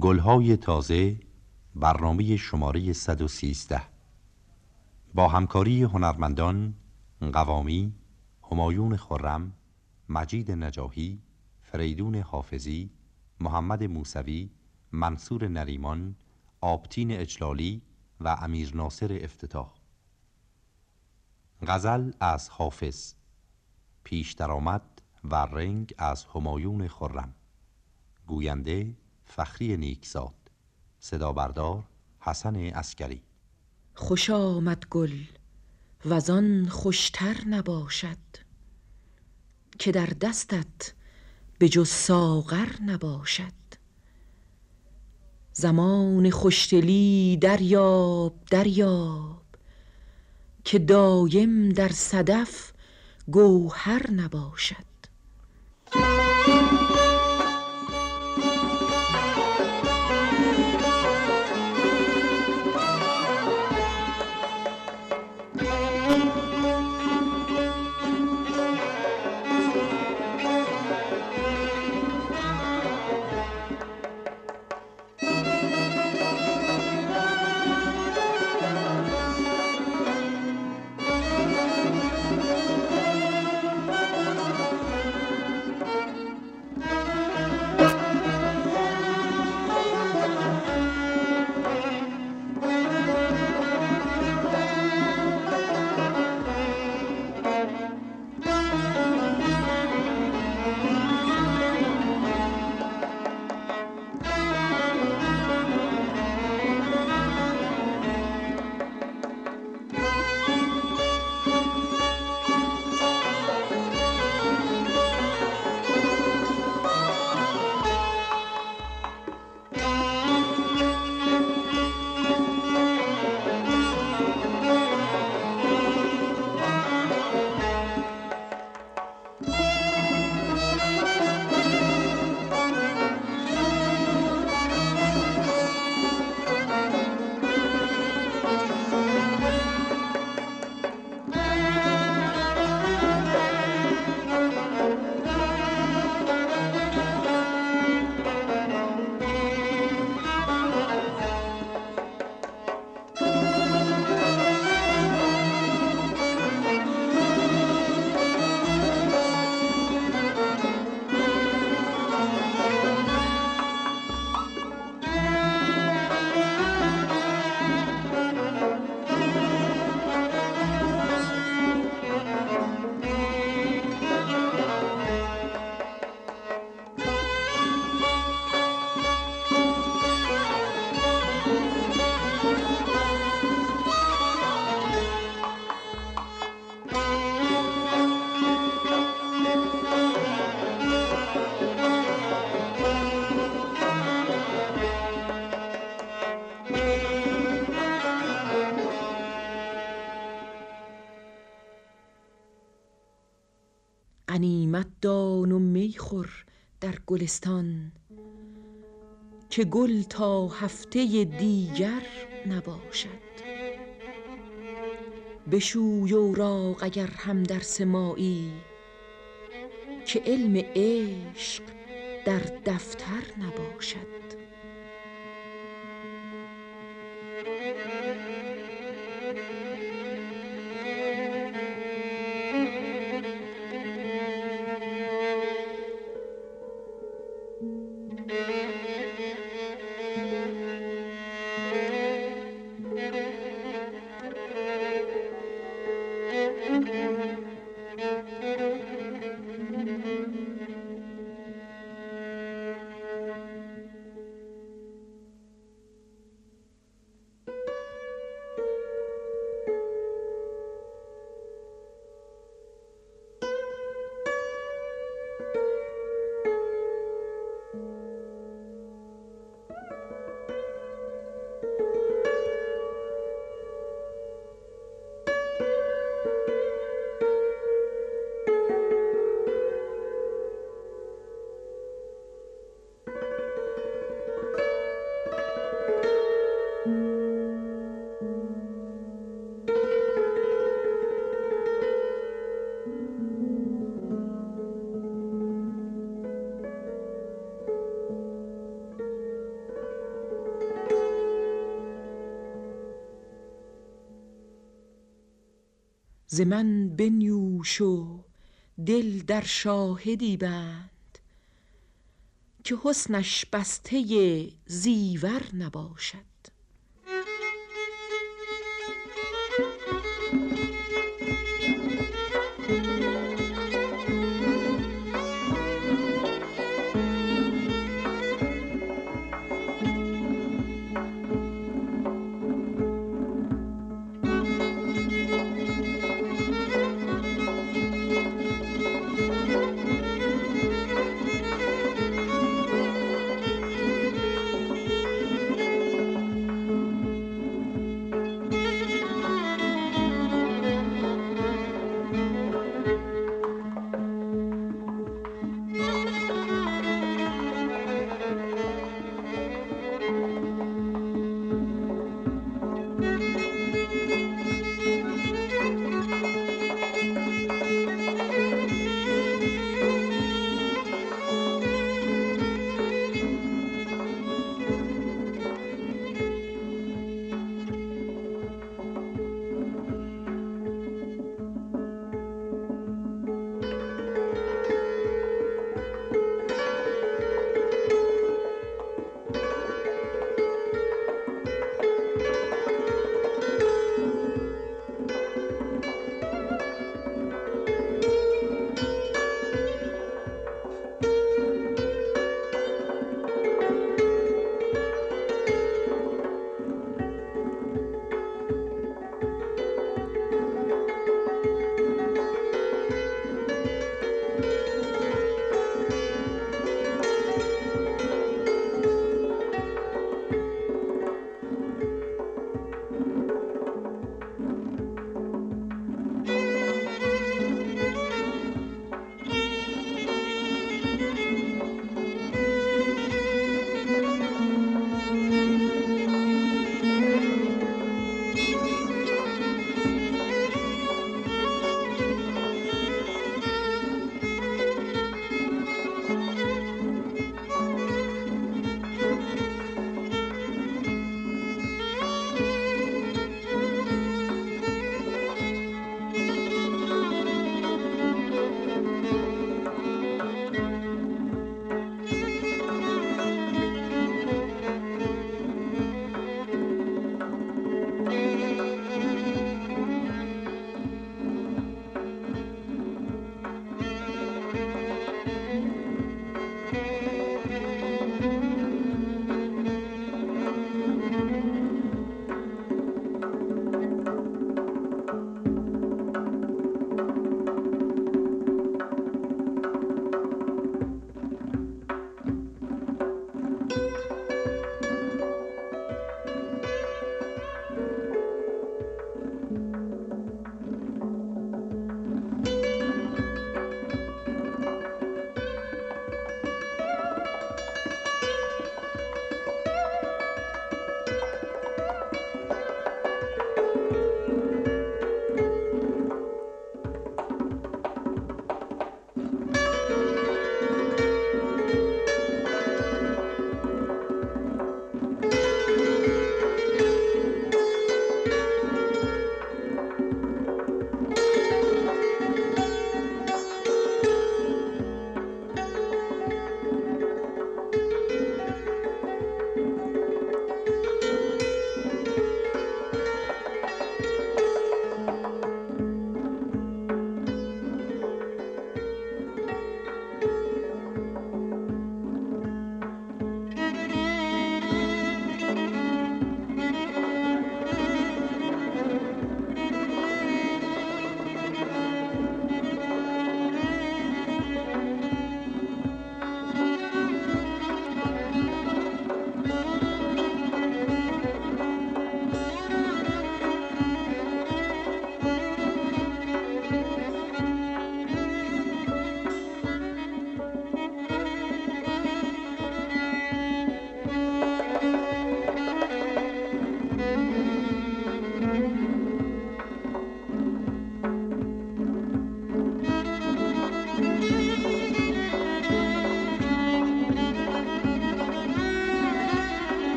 گلهای تازه برنامه شماره 113 با همکاری هنرمندان قوامی، همایون خرم، مجید نجاهی، فریدون حافظی، محمد موسوی، منصور نریمان، آبتین اجلالی و امیر ناصر افتتاح. غزل از حافظ. پیش درآمد و رنگ از همایون خرم. گوینده فخری نیکزاد. صدا بردار حسن اسکری خوش آمد گل و آن خوشتر نباشد که در دستت به جز ساغر نباشد. زمان خوشدلی دریاب دریاب که دایم در صدف گوهر نباشد. گلستان که گل تا هفته دیگر نباشد. بشوی اوراق اگر همدرس مایی که علم عشق در دفتر نباشد. ز من بنیوش و دل در شاهدی بند که حسنش بسته زیور نباشد.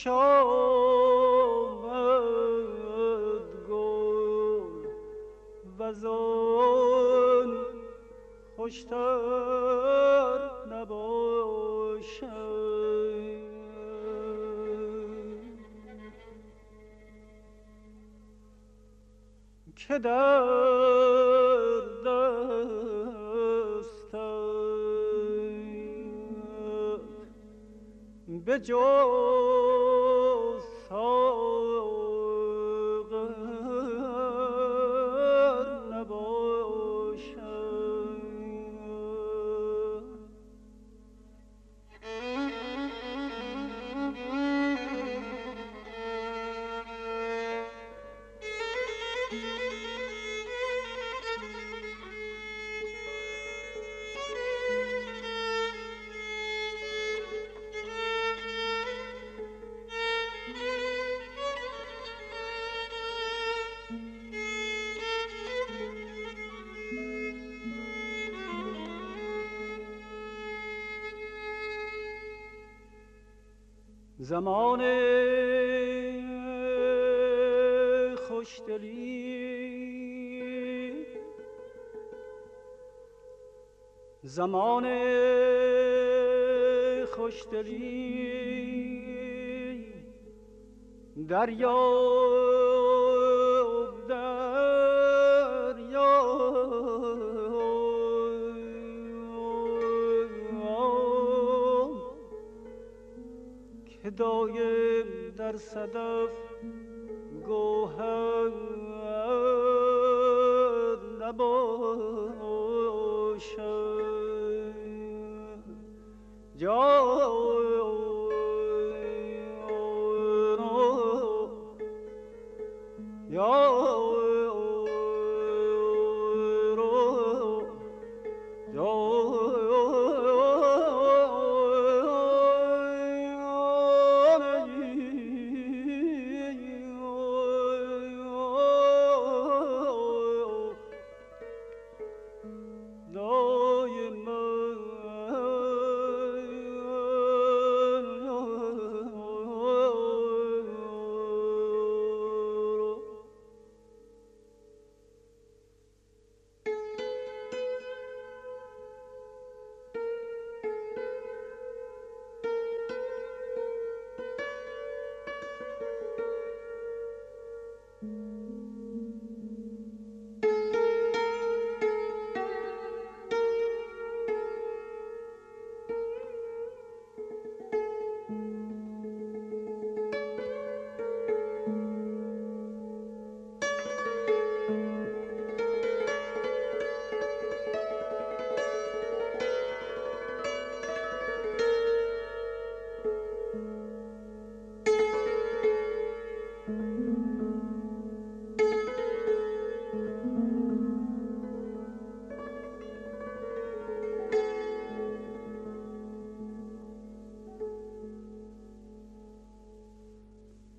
خوش آمد گل وزان خوشتر نباشد که در دست به زمان خوشدلی. زمان خوشدلی. دریا در صدف گوهر نباشد. جا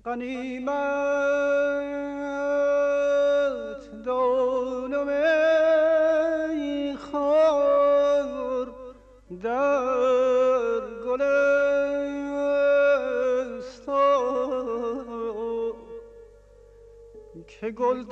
غنیمت دانم ای خار در گلستان که گل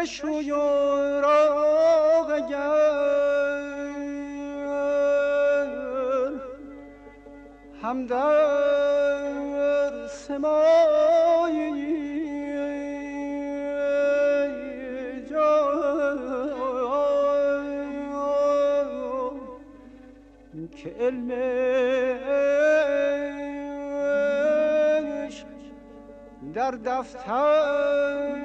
بشوی و راغ هم در سمایی که علم در دفتر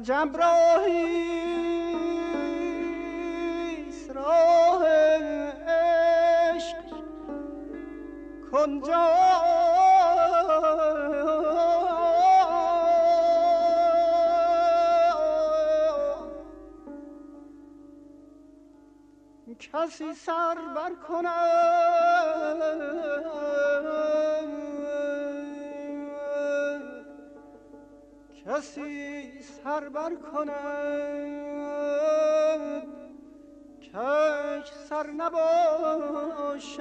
عجب راهی راه عشق کنجا. کسی سر بر کسی سر بر کند کش سر نباشد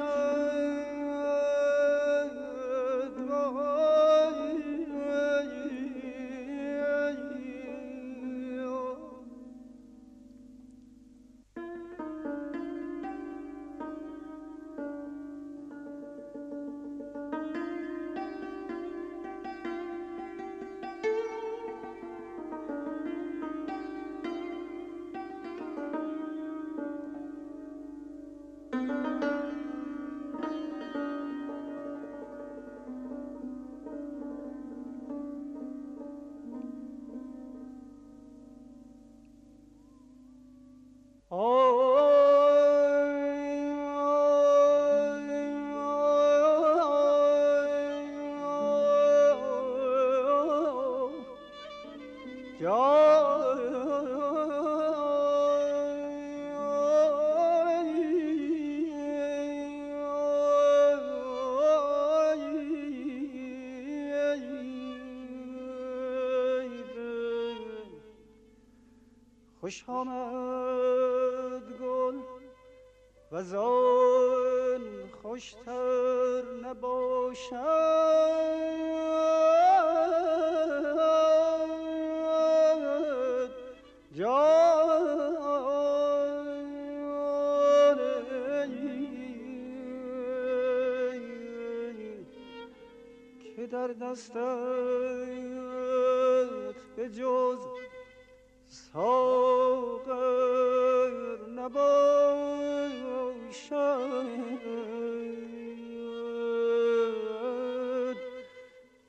خوش آمد که در دستت به جز ساغر نباشد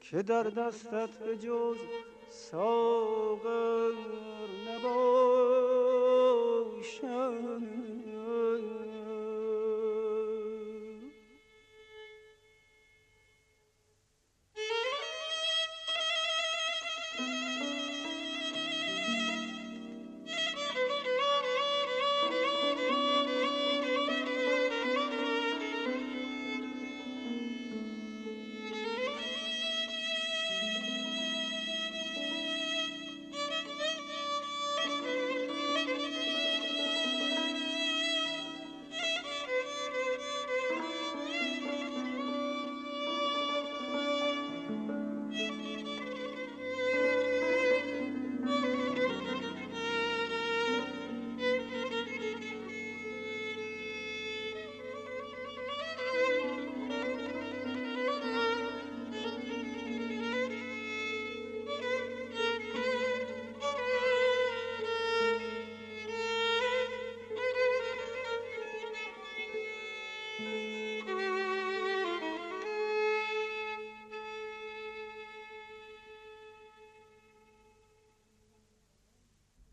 که در دستت به جز ساغر نباشد.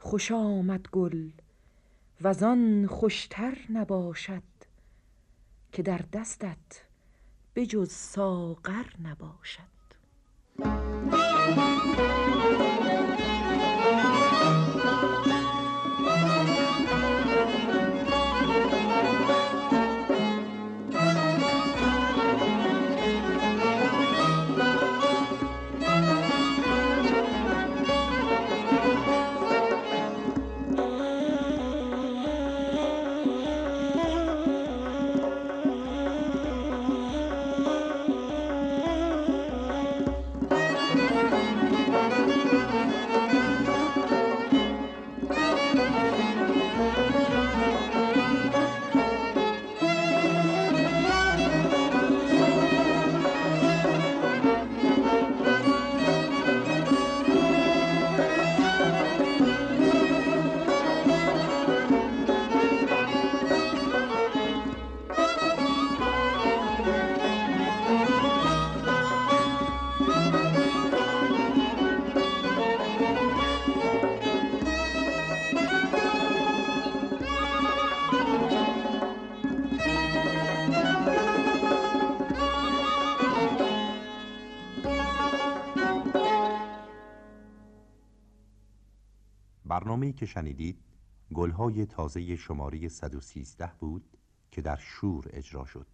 خوش آمد گل و آن خوشتر نباشد که در دستت بجز ساغر نباشد. که شنیدید گلهای تازه شماره 113 بود که در شور اجرا شد.